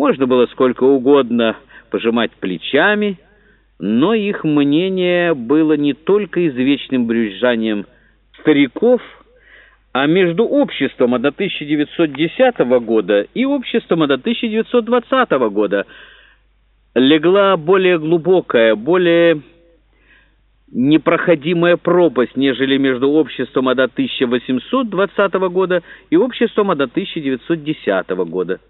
Можно было сколько угодно пожимать плечами, но их мнение было не только извечным брюзжанием стариков, а между обществом 1910 года и обществом 1920 года легла более глубокая, более непроходимая пропасть, нежели между обществом от 1820 года и обществом от 1910 года.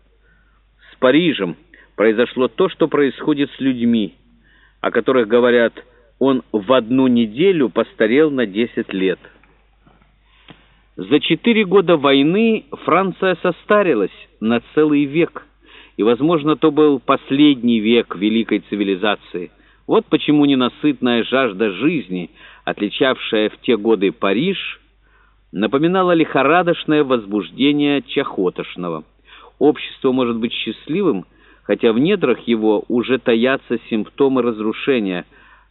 Парижем произошло то, что происходит с людьми, о которых говорят «он в одну неделю постарел на 10 лет». За четыре года войны Франция состарилась на целый век, и, возможно, то был последний век великой цивилизации – вот почему ненасытная жажда жизни, отличавшая в те годы Париж, напоминала лихорадочное возбуждение чахотошного. Общество может быть счастливым, хотя в недрах его уже таятся симптомы разрушения,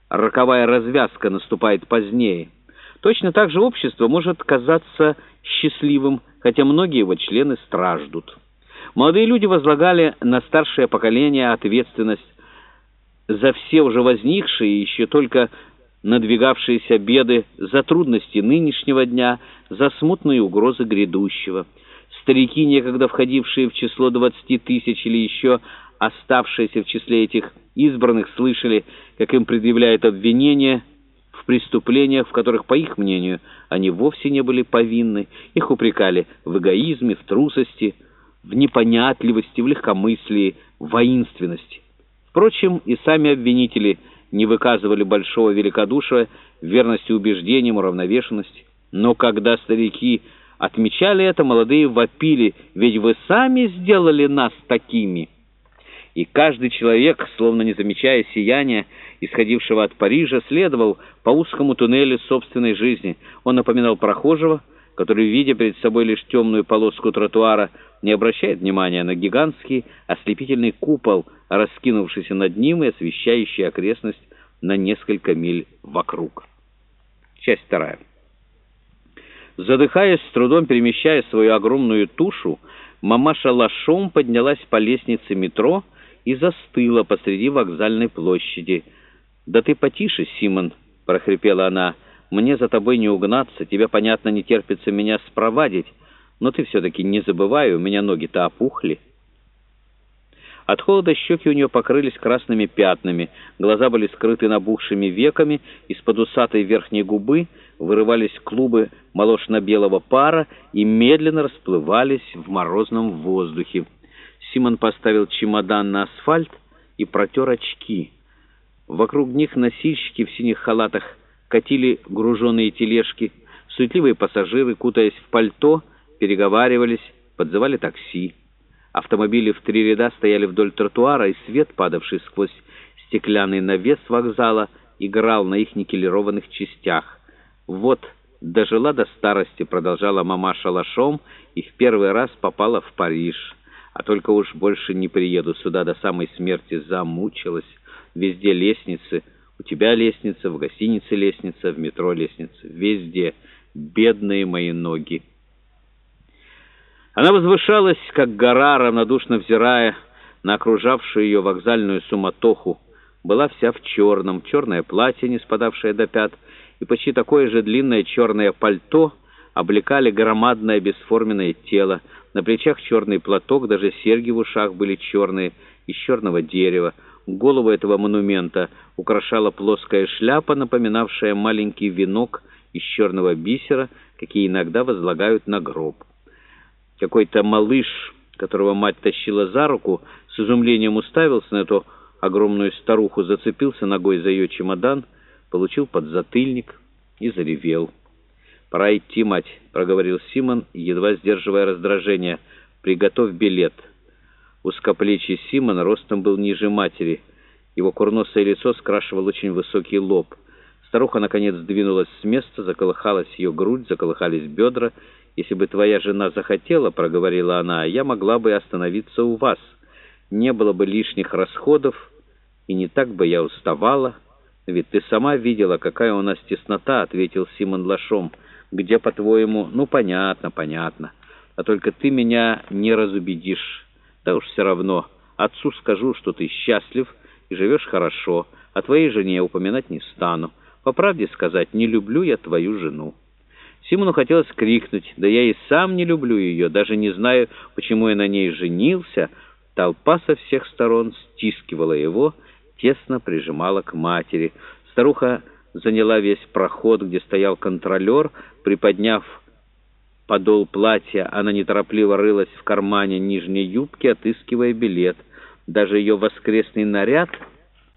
роковая развязка наступает позднее. Точно так же общество может казаться счастливым, хотя многие его члены страждут. Молодые люди возлагали на старшее поколение ответственность за все уже возникшие и еще только надвигавшиеся беды, за трудности нынешнего дня, за смутные угрозы грядущего. Старики, некогда входившие в число двадцати тысяч или еще оставшиеся в числе этих избранных, слышали, как им предъявляют обвинения в преступлениях, в которых, по их мнению, они вовсе не были повинны. Их упрекали в эгоизме, в трусости, в непонятливости, в легкомыслии, в воинственности. Впрочем, и сами обвинители не выказывали большого великодушия, верности убеждениям, уравновешенности. Но когда старики отмечали это, молодые вопили, ведь вы сами сделали нас такими. И каждый человек, словно не замечая сияния, исходившего от Парижа, следовал по узкому туннелю собственной жизни. Он напоминал прохожего, который, видя перед собой лишь темную полоску тротуара, не обращает внимания на гигантский ослепительный купол, раскинувшийся над ним и освещающий окрестность на несколько миль вокруг. Часть вторая. Задыхаясь, с трудом перемещая свою огромную тушу, мамаша Лашом поднялась по лестнице метро и застыла посреди вокзальной площади. «Да ты потише, Симон!» — прохрипела она — мне за тобой не угнаться, тебе, понятно, не терпится меня спровадить, но ты все-таки не забывай, у меня ноги-то опухли». От холода щеки у нее покрылись красными пятнами, глаза были скрыты набухшими веками, из-под усатой верхней губы вырывались клубы молочно-белого пара и медленно расплывались в морозном воздухе. Симон поставил чемодан на асфальт и протер очки. Вокруг них носильщики в синих халатах катили груженные тележки. Суетливые пассажиры, кутаясь в пальто, переговаривались, подзывали такси. Автомобили в три ряда стояли вдоль тротуара, и свет, падавший сквозь стеклянный навес вокзала, играл на их никелированных частях. «Вот, дожила до старости», — продолжала мамаша Лашом, и в первый раз попала в Париж. А только уж больше не приеду сюда до самой смерти, замучилась. Везде лестницы — у тебя лестница, в гостинице лестница, в метро лестница. Везде бедные мои ноги. Она возвышалась, как гора, равнодушно взирая на окружавшую ее вокзальную суматоху. Была вся в черном, черное платье, не спадавшее до пят, и почти такое же длинное черное пальто облекали громадное бесформенное тело. На плечах черный платок, даже серьги в ушах были черные, из черного дерева. Голову этого монумента украшала плоская шляпа, напоминавшая маленький венок из черного бисера, какие иногда возлагают на гроб. Какой-то малыш, которого мать тащила за руку, с изумлением уставился на эту огромную старуху, зацепился ногой за ее чемодан, получил подзатыльник и заревел. «Пора идти, мать», — проговорил Симон, едва сдерживая раздражение. «Приготовь билет». Узкоплечий Симон ростом был ниже матери. Его курносое лицо скрашивал очень высокий лоб. Старуха, наконец, сдвинулась с места, заколыхалась ее грудь, заколыхались бедра. «Если бы твоя жена захотела, — проговорила она, — я могла бы остановиться у вас. Не было бы лишних расходов, и не так бы я уставала. Ведь ты сама видела, какая у нас теснота, — ответил Симон Лашом. Где, по-твоему? Ну, понятно, понятно. А только ты меня не разубедишь». Да уж все равно, Отцу скажу, что ты счастлив и живешь хорошо, о твоей жене упоминать не стану. По правде сказать, не люблю я твою жену». Симону хотелось крикнуть, «Да я и сам не люблю ее, даже не знаю, почему я на ней женился». Толпа со всех сторон стискивала его, тесно прижимала к матери. Старуха заняла весь проход, где стоял контролер, приподняв подол платья, она неторопливо рылась в кармане нижней юбки, отыскивая билет. Даже ее воскресный наряд —